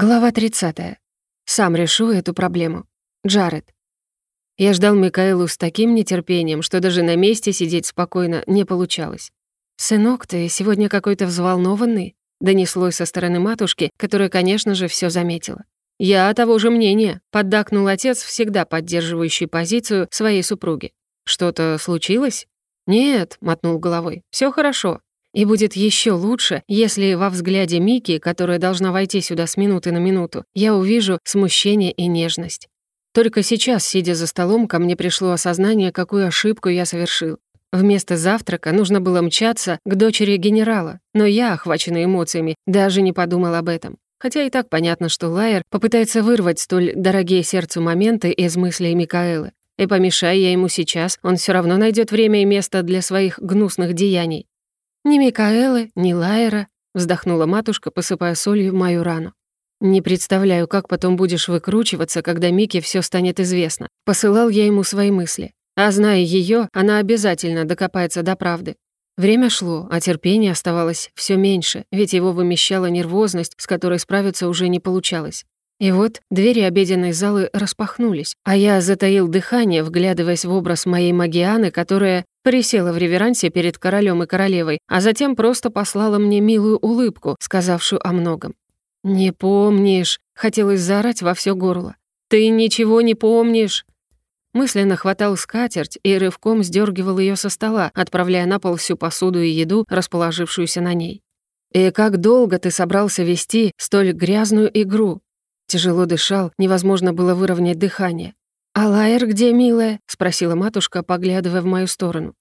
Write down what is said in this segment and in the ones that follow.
Глава 30. Сам решу эту проблему. Джаред. Я ждал Микаэлу с таким нетерпением, что даже на месте сидеть спокойно не получалось. «Сынок, ты сегодня какой-то взволнованный?» донеслось со стороны матушки, которая, конечно же, все заметила. «Я того же мнения», — поддакнул отец, всегда поддерживающий позицию своей супруги. «Что-то случилось?» «Нет», — мотнул головой, все хорошо. И будет еще лучше, если во взгляде Мики, которая должна войти сюда с минуты на минуту, я увижу смущение и нежность. Только сейчас, сидя за столом, ко мне пришло осознание, какую ошибку я совершил. Вместо завтрака нужно было мчаться к дочери генерала, но я, охваченный эмоциями, даже не подумал об этом. Хотя и так понятно, что Лайер попытается вырвать столь дорогие сердцу моменты из мыслей Микаэлы. И помешая я ему сейчас, он все равно найдет время и место для своих гнусных деяний. «Ни Микаэлы, ни Лайера», — вздохнула матушка, посыпая солью мою рану. «Не представляю, как потом будешь выкручиваться, когда Мике все станет известно». Посылал я ему свои мысли. А зная ее, она обязательно докопается до правды. Время шло, а терпения оставалось все меньше, ведь его вымещала нервозность, с которой справиться уже не получалось. И вот двери обеденной залы распахнулись, а я затаил дыхание, вглядываясь в образ моей Магианы, которая присела в реверансе перед королем и королевой, а затем просто послала мне милую улыбку, сказавшую о многом. «Не помнишь», — хотелось заорать во все горло. «Ты ничего не помнишь!» Мысленно хватал скатерть и рывком сдергивал ее со стола, отправляя на пол всю посуду и еду, расположившуюся на ней. «И как долго ты собрался вести столь грязную игру?» Тяжело дышал, невозможно было выровнять дыхание. «А Лайер где, милая?» — спросила матушка, поглядывая в мою сторону.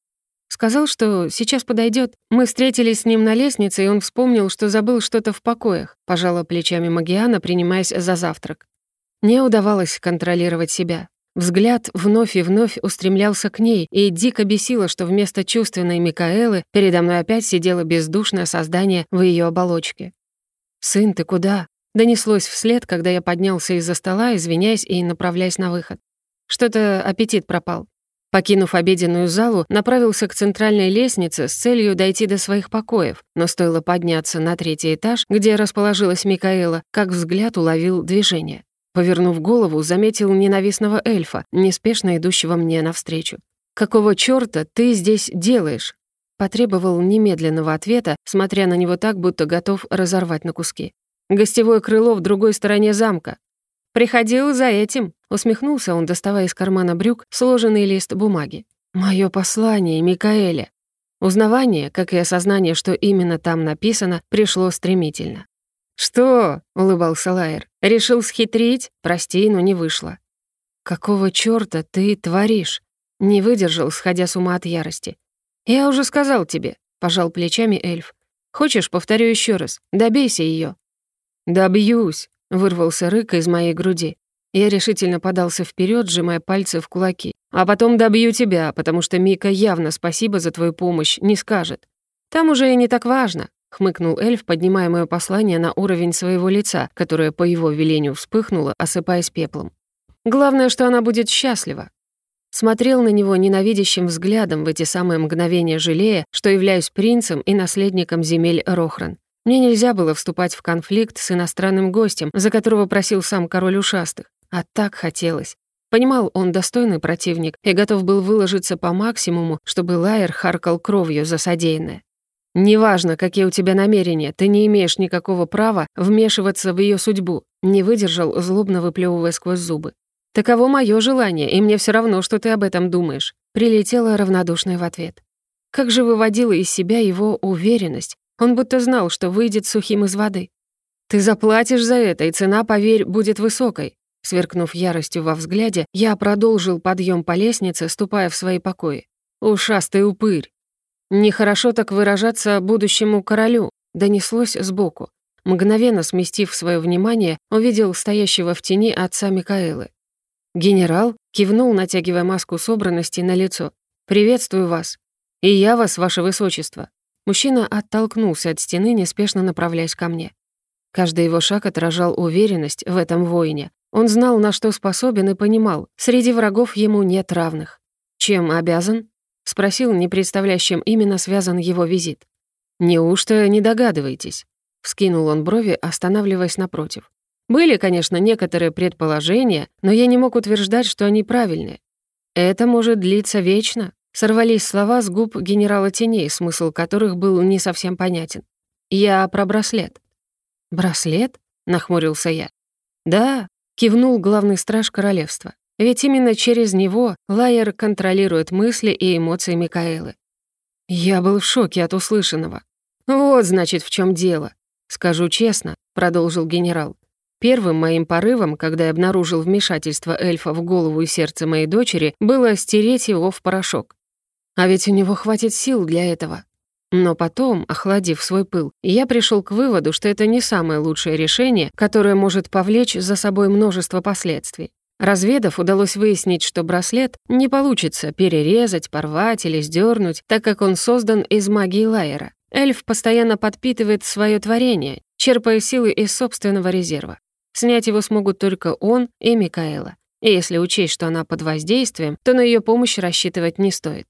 Сказал, что сейчас подойдет. Мы встретились с ним на лестнице, и он вспомнил, что забыл что-то в покоях, пожала плечами Магиана, принимаясь за завтрак. Не удавалось контролировать себя. Взгляд вновь и вновь устремлялся к ней, и дико бесило, что вместо чувственной Микаэлы передо мной опять сидело бездушное создание в ее оболочке. «Сын, ты куда?» Донеслось вслед, когда я поднялся из-за стола, извиняясь и направляясь на выход. Что-то аппетит пропал. Покинув обеденную залу, направился к центральной лестнице с целью дойти до своих покоев, но стоило подняться на третий этаж, где расположилась Микаэла, как взгляд уловил движение. Повернув голову, заметил ненавистного эльфа, неспешно идущего мне навстречу. «Какого чёрта ты здесь делаешь?» Потребовал немедленного ответа, смотря на него так, будто готов разорвать на куски. Гостевое крыло в другой стороне замка. Приходил за этим, усмехнулся он, доставая из кармана брюк сложенный лист бумаги. Моё послание, Микаэля. Узнавание, как и осознание, что именно там написано, пришло стремительно. «Что?» — улыбался Лайер. «Решил схитрить? Прости, но не вышло». «Какого чёрта ты творишь?» Не выдержал, сходя с ума от ярости. «Я уже сказал тебе», — пожал плечами эльф. «Хочешь, повторю ещё раз. Добейся её. «Добьюсь», — вырвался рык из моей груди. Я решительно подался вперед, сжимая пальцы в кулаки. «А потом добью тебя, потому что Мика явно спасибо за твою помощь не скажет. Там уже и не так важно», — хмыкнул эльф, поднимая моё послание на уровень своего лица, которое по его велению вспыхнуло, осыпаясь пеплом. «Главное, что она будет счастлива». Смотрел на него ненавидящим взглядом в эти самые мгновения жалея, что являюсь принцем и наследником земель Рохран. Мне нельзя было вступать в конфликт с иностранным гостем, за которого просил сам король ушастых. А так хотелось. Понимал, он достойный противник и готов был выложиться по максимуму, чтобы Лайер харкал кровью за содеянное. «Неважно, какие у тебя намерения, ты не имеешь никакого права вмешиваться в ее судьбу», не выдержал, злобно выплевывая сквозь зубы. «Таково мое желание, и мне все равно, что ты об этом думаешь», прилетела равнодушная в ответ. Как же выводила из себя его уверенность, он будто знал, что выйдет сухим из воды. «Ты заплатишь за это, и цена, поверь, будет высокой». Сверкнув яростью во взгляде, я продолжил подъем по лестнице, ступая в свои покои. «Ушастый упырь!» «Нехорошо так выражаться будущему королю», донеслось сбоку. Мгновенно сместив свое внимание, увидел стоящего в тени отца Микаэлы. Генерал кивнул, натягивая маску собранности на лицо. «Приветствую вас. И я вас, ваше высочество». Мужчина оттолкнулся от стены, неспешно направляясь ко мне. Каждый его шаг отражал уверенность в этом воине. Он знал, на что способен, и понимал, среди врагов ему нет равных. «Чем обязан?» — спросил, не чем именно связан его визит. «Неужто не догадываетесь?» — вскинул он брови, останавливаясь напротив. Были, конечно, некоторые предположения, но я не мог утверждать, что они правильные. Это может длиться вечно. Сорвались слова с губ генерала теней, смысл которых был не совсем понятен. Я про браслет. «Браслет?» — нахмурился я. «Да», — кивнул главный страж королевства. «Ведь именно через него Лайер контролирует мысли и эмоции Микаэлы». Я был в шоке от услышанного. «Вот, значит, в чем дело. Скажу честно», — продолжил генерал. Первым моим порывом, когда я обнаружил вмешательство эльфа в голову и сердце моей дочери, было стереть его в порошок. А ведь у него хватит сил для этого. Но потом, охладив свой пыл, я пришел к выводу, что это не самое лучшее решение, которое может повлечь за собой множество последствий. Разведав, удалось выяснить, что браслет не получится перерезать, порвать или сдернуть, так как он создан из магии Лайера. Эльф постоянно подпитывает свое творение, черпая силы из собственного резерва. Снять его смогут только он и Микаэла. И если учесть, что она под воздействием, то на ее помощь рассчитывать не стоит.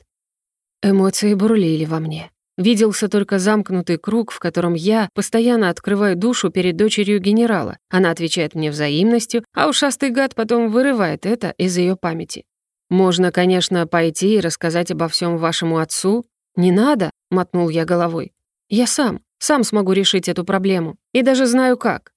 Эмоции бурлили во мне. Виделся только замкнутый круг, в котором я постоянно открываю душу перед дочерью генерала. Она отвечает мне взаимностью, а ушастый гад потом вырывает это из ее памяти. «Можно, конечно, пойти и рассказать обо всем вашему отцу». «Не надо», — мотнул я головой. «Я сам, сам смогу решить эту проблему. И даже знаю как.